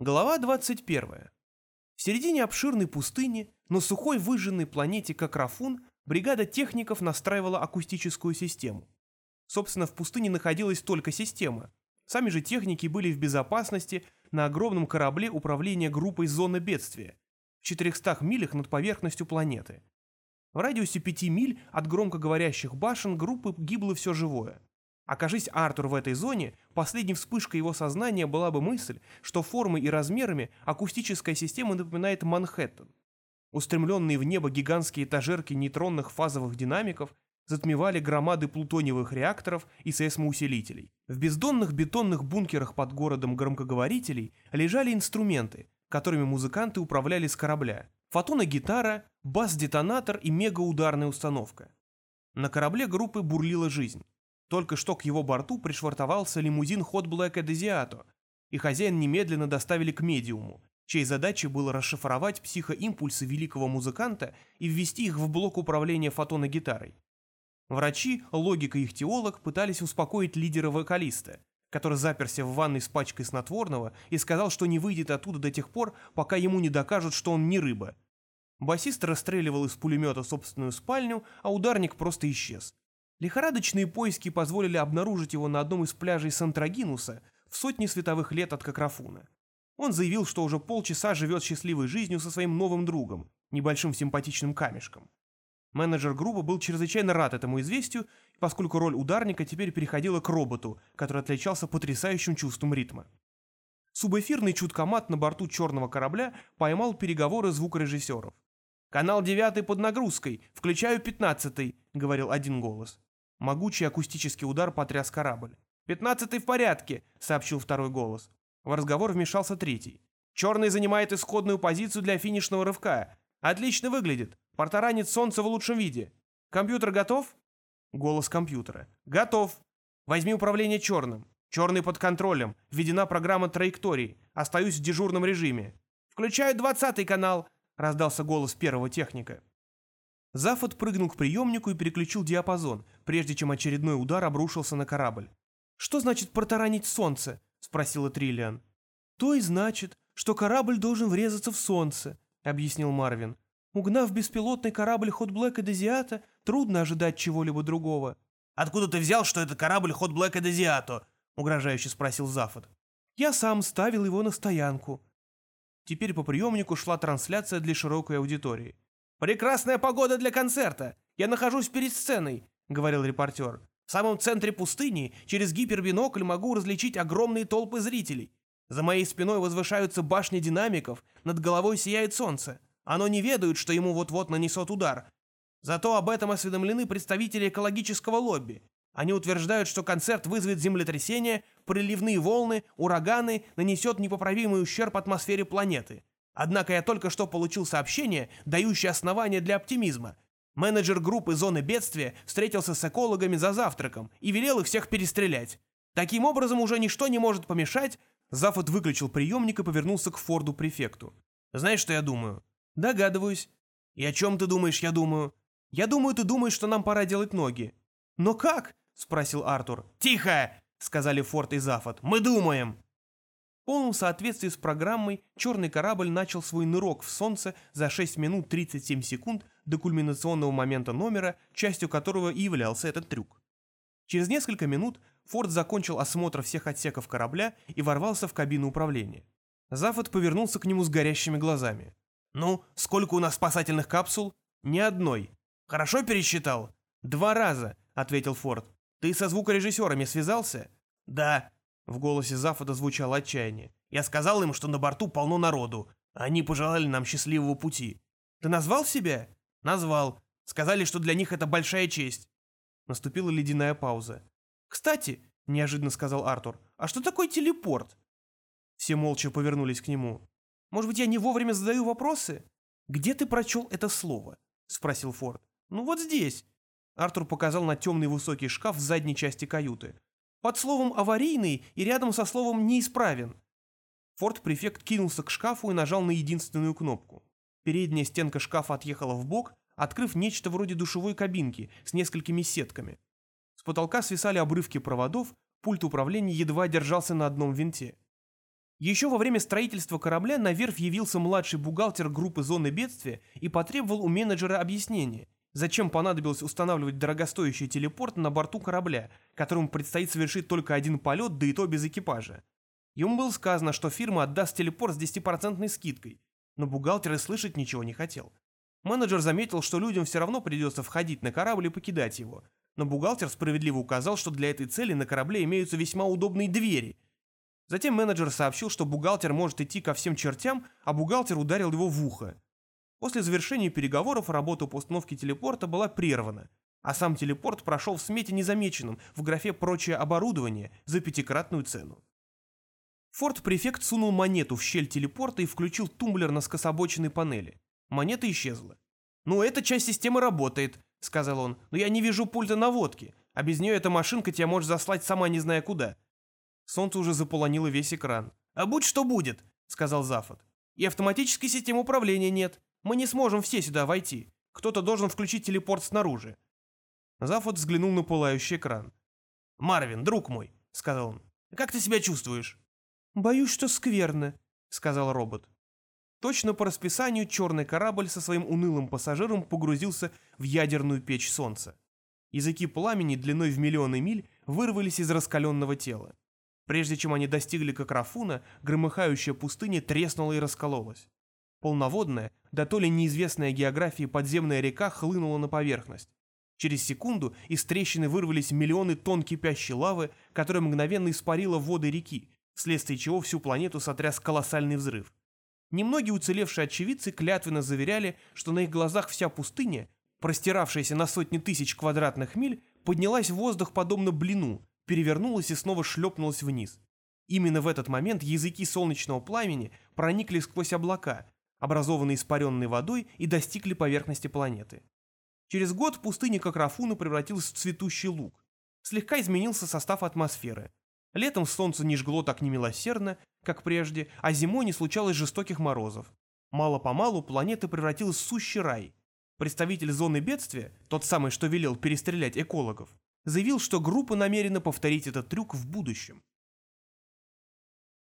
Глава 21. В середине обширной пустыни, на сухой выжженной планете Какрафун, бригада техников настраивала акустическую систему. Собственно, в пустыне находилась только система. Сами же техники были в безопасности на огромном корабле управления группой зоны бедствия, в 400 милях над поверхностью планеты. В радиусе 5 миль от громкоговорящих башен группы гибло все живое. Окажись Артур в этой зоне, последней вспышкой его сознания была бы мысль, что формой и размерами акустическая система напоминает Манхэттен. Устремленные в небо гигантские этажерки нейтронных фазовых динамиков затмевали громады плутониевых реакторов и сейсмоусилителей. В бездонных бетонных бункерах под городом громкоговорителей лежали инструменты, которыми музыканты управляли с корабля. Фотоногитара, бас-детонатор и мегаударная установка. На корабле группы бурлила жизнь. Только что к его борту пришвартовался лимузин Hot Black Эдезиато, и хозяин немедленно доставили к медиуму, чьей задачей было расшифровать психоимпульсы великого музыканта и ввести их в блок управления фотоногитарой. Врачи, логика и их теолог пытались успокоить лидера вокалиста, который заперся в ванной с пачкой снотворного и сказал, что не выйдет оттуда до тех пор, пока ему не докажут, что он не рыба. Басист расстреливал из пулемета собственную спальню, а ударник просто исчез. Лихорадочные поиски позволили обнаружить его на одном из пляжей Сантрагинуса в сотне световых лет от Какрафуна. Он заявил, что уже полчаса живет счастливой жизнью со своим новым другом, небольшим симпатичным камешком. Менеджер группы был чрезвычайно рад этому известию, поскольку роль ударника теперь переходила к роботу, который отличался потрясающим чувством ритма. Субэфирный чуткомат на борту черного корабля поймал переговоры звукорежиссеров. «Канал девятый под нагрузкой, включаю пятнадцатый», — говорил один голос. Могучий акустический удар потряс корабль. «Пятнадцатый в порядке», — сообщил второй голос. В разговор вмешался третий. «Черный занимает исходную позицию для финишного рывка. Отлично выглядит. Порторанит солнце в лучшем виде. Компьютер готов?» Голос компьютера. «Готов. Возьми управление черным. Черный под контролем. Введена программа траектории. Остаюсь в дежурном режиме. Включаю двадцатый канал», — раздался голос первого техника. Зафот прыгнул к приемнику и переключил диапазон, прежде чем очередной удар обрушился на корабль. «Что значит протаранить солнце?» — спросила Триллиан. «То и значит, что корабль должен врезаться в солнце», — объяснил Марвин. «Угнав беспилотный корабль Хот Блэк и Дезиата, трудно ожидать чего-либо другого». «Откуда ты взял, что это корабль Хот Блэк и Дезиато?» — угрожающе спросил Зафот. «Я сам ставил его на стоянку». Теперь по приемнику шла трансляция для широкой аудитории. «Прекрасная погода для концерта! Я нахожусь перед сценой», — говорил репортер. «В самом центре пустыни через гипербинокль могу различить огромные толпы зрителей. За моей спиной возвышаются башни динамиков, над головой сияет солнце. Оно не ведает, что ему вот-вот нанесет удар. Зато об этом осведомлены представители экологического лобби. Они утверждают, что концерт вызовет землетрясение, приливные волны, ураганы, нанесет непоправимый ущерб атмосфере планеты. Однако я только что получил сообщение, дающее основания для оптимизма. Менеджер группы зоны бедствия встретился с экологами за завтраком и велел их всех перестрелять. Таким образом, уже ничто не может помешать. Зафот выключил приемник и повернулся к Форду-префекту. «Знаешь, что я думаю?» «Догадываюсь». «И о чем ты думаешь, я думаю?» «Я думаю, ты думаешь, что нам пора делать ноги». «Но как?» — спросил Артур. «Тихо!» — сказали Форд и Зафот. «Мы думаем!» Полном соответствии с программой черный корабль начал свой нырок в Солнце за 6 минут 37 секунд до кульминационного момента номера, частью которого и являлся этот трюк. Через несколько минут Форд закончил осмотр всех отсеков корабля и ворвался в кабину управления. Зафот повернулся к нему с горящими глазами. «Ну, сколько у нас спасательных капсул?» «Ни одной». «Хорошо пересчитал?» «Два раза», — ответил Форд. «Ты со звукорежиссерами связался?» «Да», в голосе Зафода звучало отчаяние. «Я сказал им, что на борту полно народу. Они пожелали нам счастливого пути». «Ты назвал себя?» «Назвал. Сказали, что для них это большая честь». Наступила ледяная пауза. «Кстати», — неожиданно сказал Артур, — «а что такое телепорт?» Все молча повернулись к нему. «Может быть, я не вовремя задаю вопросы?» «Где ты прочел это слово?» — спросил Форд. «Ну вот здесь». Артур показал на темный высокий шкаф в задней части каюты. Под словом «аварийный» и рядом со словом «неисправен». Форд-префект кинулся к шкафу и нажал на единственную кнопку. Передняя стенка шкафа отъехала в бок, открыв нечто вроде душевой кабинки с несколькими сетками. С потолка свисали обрывки проводов, пульт управления едва держался на одном винте. Еще во время строительства корабля на верфь явился младший бухгалтер группы зоны бедствия и потребовал у менеджера объяснения, зачем понадобилось устанавливать дорогостоящий телепорт на борту корабля, которому предстоит совершить только один полет, да и то без экипажа. Ему было сказано, что фирма отдаст телепорт с 10% скидкой, но бухгалтер и слышать ничего не хотел. Менеджер заметил, что людям все равно придется входить на корабль и покидать его, но бухгалтер справедливо указал, что для этой цели на корабле имеются весьма удобные двери – Затем менеджер сообщил, что бухгалтер может идти ко всем чертям, а бухгалтер ударил его в ухо. После завершения переговоров работа по установке телепорта была прервана, а сам телепорт прошел в смете незамеченным в графе «Прочее оборудование» за пятикратную цену. Форт-префект сунул монету в щель телепорта и включил тумблер на скособоченной панели. Монета исчезла. «Ну, эта часть системы работает», — сказал он, — «но я не вижу пульта наводки, а без нее эта машинка тебя может заслать сама не зная куда». Солнце уже заполонило весь экран. «А будь что будет», — сказал Зафот. «И автоматической системы управления нет. Мы не сможем все сюда войти. Кто-то должен включить телепорт снаружи». Зафот взглянул на пылающий экран. «Марвин, друг мой», — сказал он, — «как ты себя чувствуешь?» «Боюсь, что скверно», — сказал робот. Точно по расписанию черный корабль со своим унылым пассажиром погрузился в ядерную печь солнца. Языки пламени длиной в миллионы миль вырвались из раскаленного тела. Прежде чем они достигли Кокрафуна, громыхающая пустыня треснула и раскололась. Полноводная, да то ли неизвестная географии подземная река хлынула на поверхность. Через секунду из трещины вырвались миллионы тонн кипящей лавы, которая мгновенно испарила воды реки, вследствие чего всю планету сотряс колоссальный взрыв. Немногие уцелевшие очевидцы клятвенно заверяли, что на их глазах вся пустыня, простиравшаяся на сотни тысяч квадратных миль, поднялась в воздух подобно блину, перевернулась и снова шлепнулась вниз. Именно в этот момент языки солнечного пламени проникли сквозь облака, образованные испаренной водой, и достигли поверхности планеты. Через год пустыня Кокрафуна превратилась в цветущий луг. Слегка изменился состав атмосферы. Летом солнце не жгло так немилосердно, как прежде, а зимой не случалось жестоких морозов. Мало-помалу планета превратилась в сущий рай. Представитель зоны бедствия, тот самый, что велел перестрелять экологов, заявил, что группа намерена повторить этот трюк в будущем.